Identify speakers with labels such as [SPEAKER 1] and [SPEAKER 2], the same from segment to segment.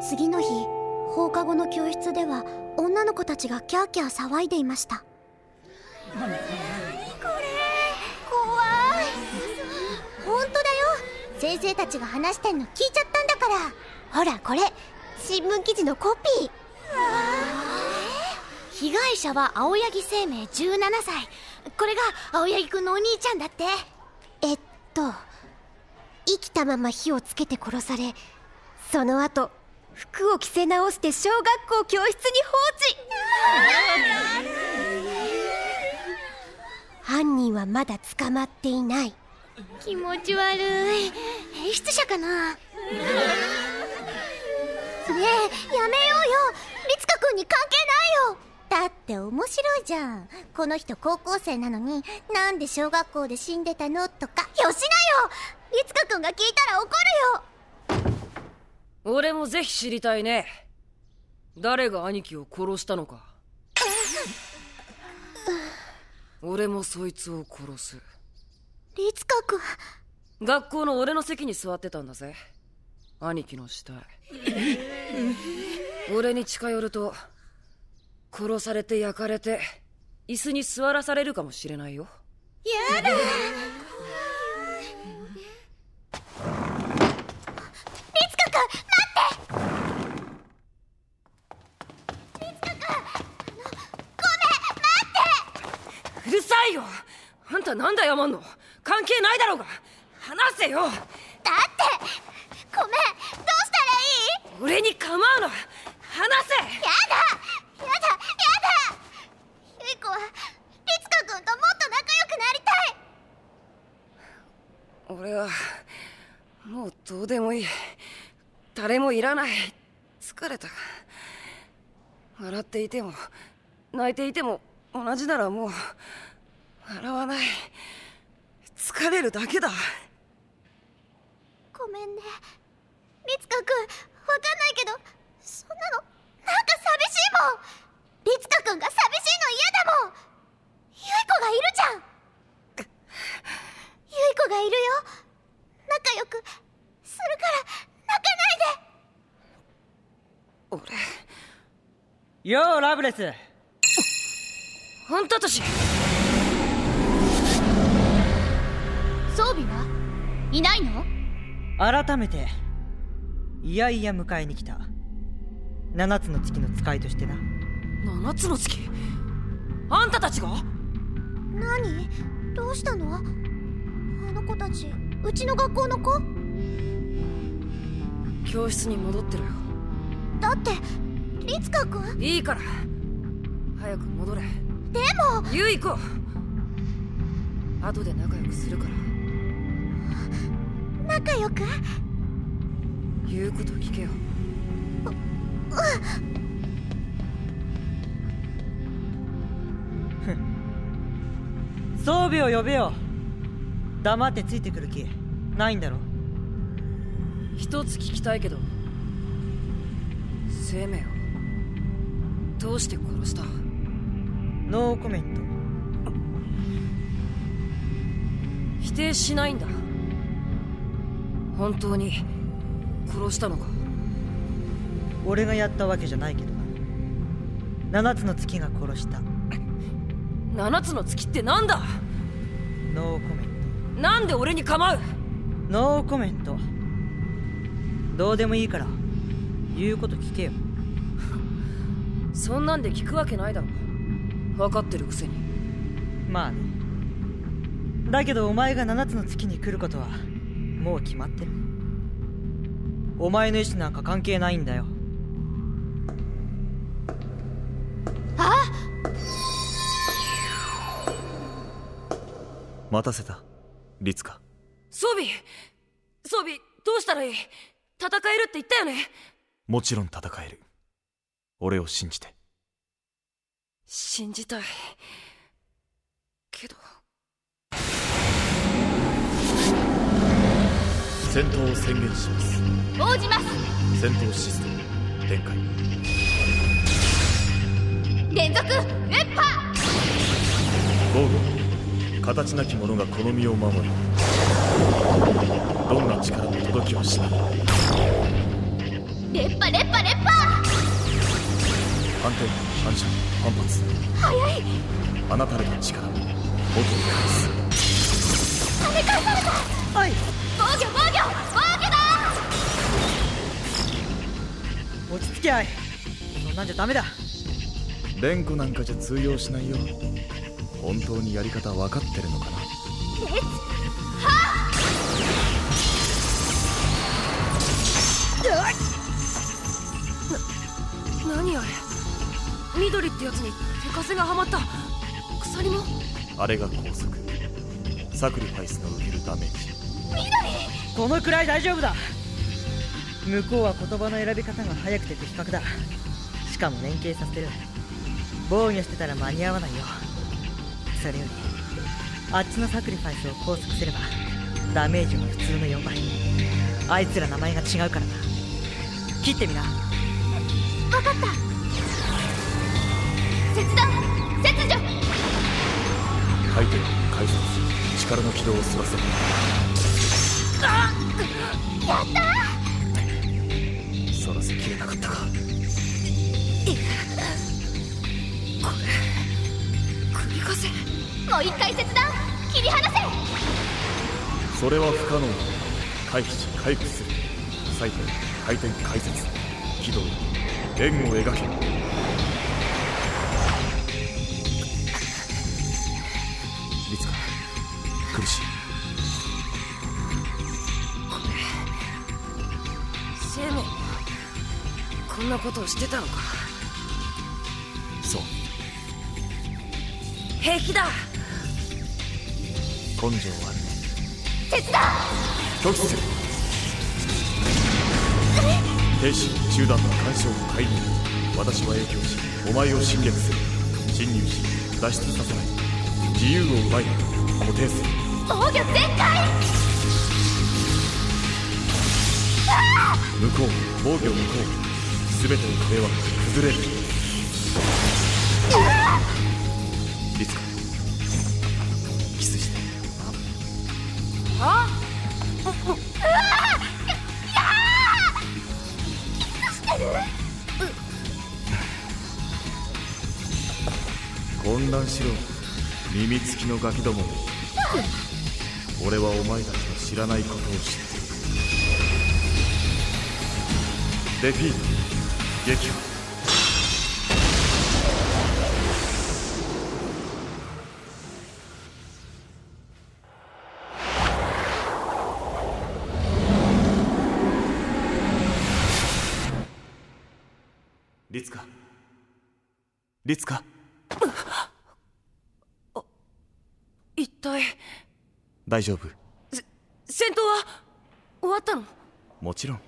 [SPEAKER 1] 次の日放課後の教室では女の子たちがキャーキャー騒いでいました。
[SPEAKER 2] これ？怖い。
[SPEAKER 1] 本当だよ。先生たちが話してんの聞いちゃったんだから。ほらこれ。新聞記事のコピー。被害者は青柳生命17歳。これが青柳くんのお兄ちゃんだって。えっと生きたまま火をつけて殺されその後服を着せ直して小学校教室に放置。犯人はまだ捕まっていない。気持ち悪い。変質者かな？ねえやめようよ。律香君に関係ないよ。だって面白いじゃん。この人高校生なのになんで小学校で死んでたの？とかよしなよ。律香君が聞いたら怒るよ
[SPEAKER 3] 俺もぜひ知りたいね。誰が兄貴を殺したのか。俺もそいつを殺す。
[SPEAKER 1] 律香君。
[SPEAKER 3] 学校の俺の席に座ってたんだぜ。兄貴の死体。俺に近寄ると殺されて焼かれて椅子に座らされるかもしれないよ。
[SPEAKER 1] やだ
[SPEAKER 3] うるさいよあんたなんだ謝んの。関係ないだろうが。話せよ。
[SPEAKER 1] だってごめん。どうしたらいい？
[SPEAKER 3] 俺に構うな話せ。
[SPEAKER 1] やだ。やだ。やだ。ゆい子は律香君ともっと仲良くなりたい。
[SPEAKER 3] 俺はもうどうでもいい。誰もいらない。疲れた。笑っていても泣いていても同じならもう笑わない。疲れるだけだ。
[SPEAKER 1] ごめんね。律香君わかんないけどそんなのなんか寂しいもん。律香君が寂しいの嫌だもん。ゆい子がいるじゃん。ゆい子がいるよ。仲良くするから泣かないで。
[SPEAKER 3] 俺。
[SPEAKER 4] ようラブレス。
[SPEAKER 3] あんたたち
[SPEAKER 2] 装備はいないの？
[SPEAKER 4] 改めていやいや迎えに来た。七つの月の使いとしてな。
[SPEAKER 3] 七つの月？あんたたちが？
[SPEAKER 1] 何？どうしたの？あの子たちうちの学校の子？
[SPEAKER 3] 教室に戻ってろよ。
[SPEAKER 1] だって律香君？
[SPEAKER 3] いいから。早く戻れ。
[SPEAKER 1] でも。
[SPEAKER 3] ゆい子。後で仲良くするから
[SPEAKER 1] 仲良く？
[SPEAKER 3] 言うこと聞けよ。
[SPEAKER 4] 装備を呼べよ。黙ってついてくる気。ないんだろ。
[SPEAKER 3] 一つ聞きたいけど。生命を。どうして殺した？
[SPEAKER 4] ノーコメント。
[SPEAKER 3] 否定しないんだ本当に殺したのか？
[SPEAKER 4] 俺がやったわけじゃないけど。な七つの月が殺した。
[SPEAKER 3] 七つの月ってなんだ？
[SPEAKER 4] ノーコメン
[SPEAKER 3] なんで俺に構う？
[SPEAKER 4] トノーコメント。どうでもいいから言うこと聞けよ。
[SPEAKER 3] そんなんで聞くわけないだろ。分かってるくせに。
[SPEAKER 4] まあね。だけどお前が七つの月に来ることはもう決まってる。お前の意思なんか関係ないんだよ。
[SPEAKER 5] 待たせた。律香。
[SPEAKER 3] 装備。装備どうしたらいい？戦えるって言ったよね？
[SPEAKER 5] もちろん戦える。俺を信じて。
[SPEAKER 3] 信じたいけど
[SPEAKER 5] 戦闘を宣言します。
[SPEAKER 2] 応じます。
[SPEAKER 5] 戦闘システム展開。
[SPEAKER 2] 連続。連
[SPEAKER 5] ーゴ形なき者がこの身を守る。どんな力も届きはしない。
[SPEAKER 2] 連覇連覇
[SPEAKER 5] 反転反射反発。
[SPEAKER 1] 早い。
[SPEAKER 5] 放たれた力を元に返す。
[SPEAKER 1] 跳ね返された。
[SPEAKER 4] はい。
[SPEAKER 1] 防御防御。防
[SPEAKER 4] 落ち着けあいそんなんじゃダメだ。
[SPEAKER 5] 連呼なんかじゃ通用しないよ。本当にやり方分かってるのかな？
[SPEAKER 1] レッツ
[SPEAKER 3] 何あれ？緑ってやつに手風がはまった。鎖も？
[SPEAKER 5] あれが高速。サクリファイスが受けるダメージ。
[SPEAKER 4] このくらい大丈夫だ向こうは言葉の選び方が早くて的確だ。しかも連携させてる。防御してたら間に合わないよ。それよりあっちのサクリファイスを拘束すればダメージは普通の4倍あいつら名前が違うからな。切ってみな。
[SPEAKER 1] 分かった。切断。切除。
[SPEAKER 5] 回転解説。力の軌道をそらせる。
[SPEAKER 1] やった
[SPEAKER 5] そらせ。きれなかったか。
[SPEAKER 3] 首風
[SPEAKER 1] もう一回切断。切り離せ。
[SPEAKER 5] それは不可能。だ回避し回復する。サイト回転解説。軌道。円を描け。リツカ苦し。い
[SPEAKER 3] 生命こんなことをしてたのか。
[SPEAKER 5] そう。
[SPEAKER 3] 平気だ。
[SPEAKER 5] 根性あるね。
[SPEAKER 1] 切断
[SPEAKER 5] 拒否する。停止中断干渉介入私は影響しお前を侵略する。侵入し脱出させない。自由を奪い固定する。
[SPEAKER 1] 防御全開。
[SPEAKER 5] 向こう防御向こう全ての壁は崩れる。リツカキスして。
[SPEAKER 3] あ？
[SPEAKER 5] 混乱しろ。耳つきのガキども。俺はお前たちの知らないことを知っている。レピート撃破リツカリツカ
[SPEAKER 3] 一体。
[SPEAKER 5] 大丈夫。
[SPEAKER 3] 戦闘は終わったの？
[SPEAKER 5] もちろん。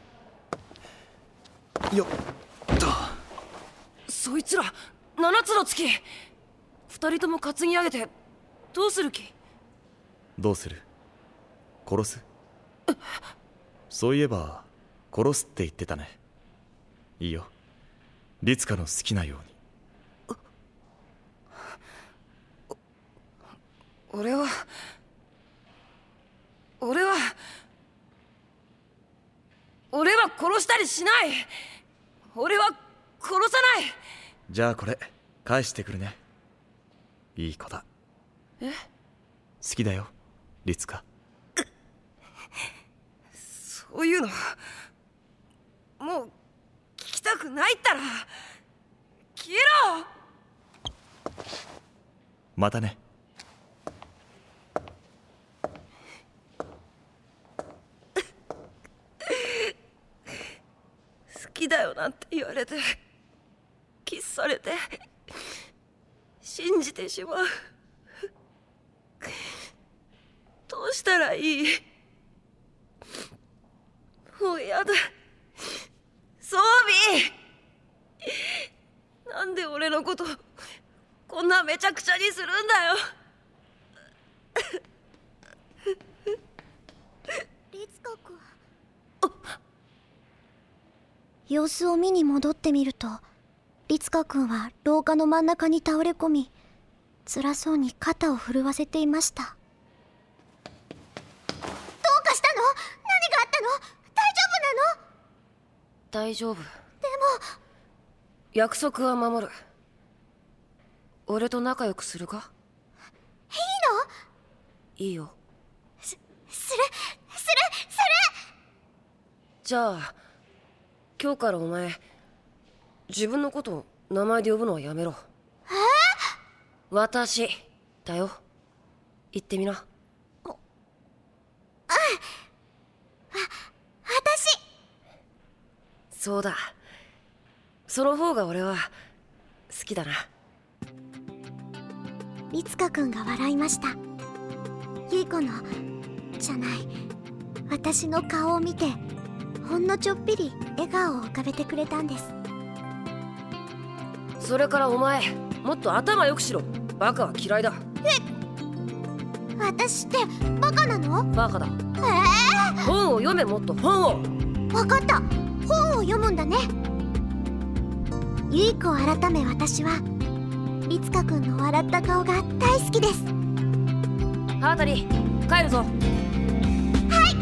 [SPEAKER 5] よっ。と
[SPEAKER 3] そいつら七つの月。二人とも担ぎ上げてどうする気？
[SPEAKER 5] どうする？殺す？そういえば殺すって言ってたね。いいよ。リツカの好きなように。
[SPEAKER 3] 俺は俺は俺は殺したりしない。俺は殺さない！
[SPEAKER 5] じゃあこれ返してくるね。いい子だ。
[SPEAKER 3] え？
[SPEAKER 5] 好きだよリツカ
[SPEAKER 3] そういうの。もう聞きたくないったら消えろ！
[SPEAKER 5] またね。
[SPEAKER 3] 好きだよなんて言われてキスされて信じてしまう。どうしたらいい？もうやだ。装備なんで俺のことこんなめちゃくちゃにするんだよ？
[SPEAKER 1] リツカ君。様子を見に戻ってみると。リツカ君は廊下の真ん中に倒れ込み辛そうに肩を震わせていました。どうかしたの？何があったの？大丈夫なの？
[SPEAKER 3] 大丈夫。
[SPEAKER 1] でも。
[SPEAKER 3] 約束は守る。俺と仲良くするか？いいの？いいよ。
[SPEAKER 1] するするする！
[SPEAKER 3] じゃあ今日からお前自分のことを名前で呼ぶのはやめろ。え私だよ。言ってみな。
[SPEAKER 1] 私。
[SPEAKER 3] そうだ。その方が俺は好きだな。
[SPEAKER 1] 律香くんが笑いました。ゆい子のじゃない。私の顔を見てほんのちょっぴり笑顔を浮かべてくれたんです
[SPEAKER 3] それからお前もっと頭良くしろ。バカは嫌いだ。
[SPEAKER 1] え私ってバカなの？
[SPEAKER 3] バカだ。
[SPEAKER 1] ええー、
[SPEAKER 3] 本を読めもっと本を。
[SPEAKER 1] 分かった。本を読むんだね。ゆい子改め私は。律香くんの笑った顔が大好きです。
[SPEAKER 3] ハータリ帰るぞ。はい。